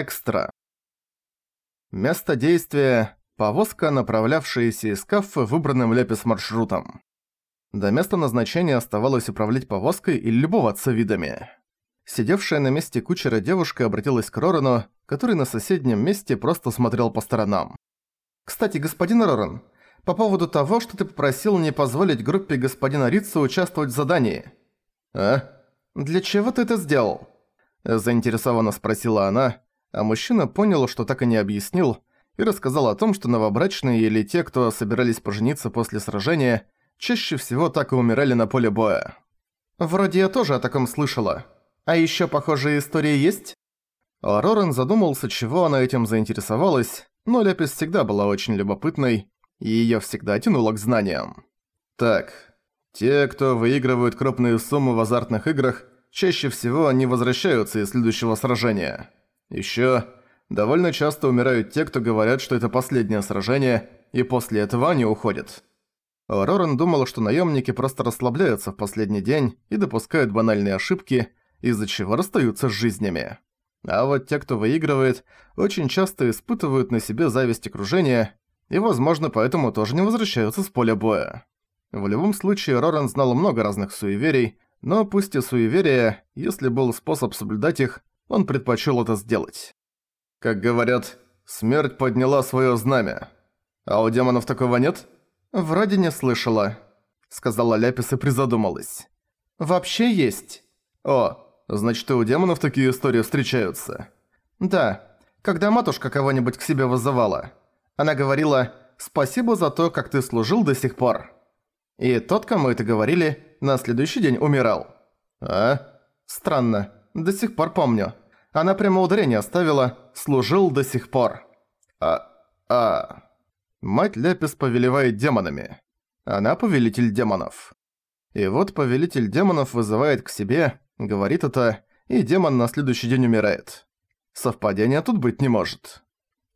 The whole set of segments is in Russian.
Экстра. Место действия – повозка, направлявшаяся из кафе выбранным Лепис маршрутом. До места назначения оставалось управлять повозкой или любоваться видами. Сидевшая на месте кучера девушка обратилась к Рорану, который на соседнем месте просто смотрел по сторонам. «Кстати, господин Роран, по поводу того, что ты попросил не позволить группе господина Рица участвовать в задании». «А? Для чего ты это сделал?» Заинтересованно спросила она, а мужчина понял, что так и не объяснил, и рассказал о том, что новобрачные или те, кто собирались пожениться после сражения, чаще всего так и умирали на поле боя. «Вроде я тоже о таком слышала. А ещё похожие истории есть?» Рорен задумался, чего она этим заинтересовалась, но Лепис всегда была очень любопытной, и её всегда тянуло к знаниям. Так, те, кто выигрывают крупные суммы в азартных играх, чаще всего не возвращаются из следующего сражения. Ещё довольно часто умирают те, кто говорят, что это последнее сражение, и после этого они уходят. Роран думал, что наемники просто расслабляются в последний день и допускают банальные ошибки, из-за чего расстаются с жизнями. А вот те, кто выигрывает, очень часто испытывают на себе зависть окружения и, возможно, поэтому тоже не возвращаются с поля боя. В любом случае, Роран знал много разных суеверий, но пусть и суеверия, если был способ соблюдать их, он предпочел это сделать. Как говорят, смерть подняла свое знамя. А у демонов такого нет? Вроде не слышала, сказала Ляпис и призадумалась. Вообще есть. О, значит и у демонов такие истории встречаются. Да, когда матушка кого-нибудь к себе вызывала. Она говорила «Спасибо за то, как ты служил до сих пор». И тот, кому это говорили, на следующий день умирал. А? Странно, до сих пор помню. Она прямо ударение оставила «служил до сих пор». А... а... Мать Ляпис повелевает демонами. Она повелитель демонов. И вот повелитель демонов вызывает к себе, говорит это, и демон на следующий день умирает. Совпадения тут быть не может.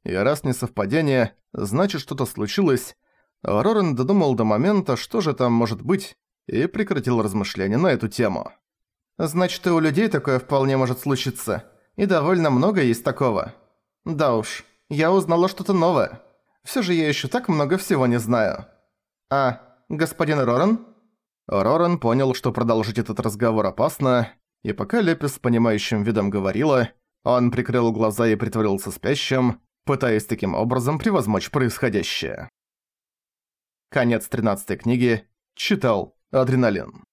И раз не совпадение, значит что-то случилось. Рорен додумал до момента, что же там может быть, и прекратил размышления на эту тему. «Значит, и у людей такое вполне может случиться. И довольно много есть такого. Да уж, я узнала что-то новое. Всё же я ещё так много всего не знаю. А, господин Роран?» Роран понял, что продолжить этот разговор опасно, и пока Лепис с понимающим видом говорила, он прикрыл глаза и притворился спящим, пытаясь таким образом превозмочь происходящее. Конец 13 книги. Читал Адреналин.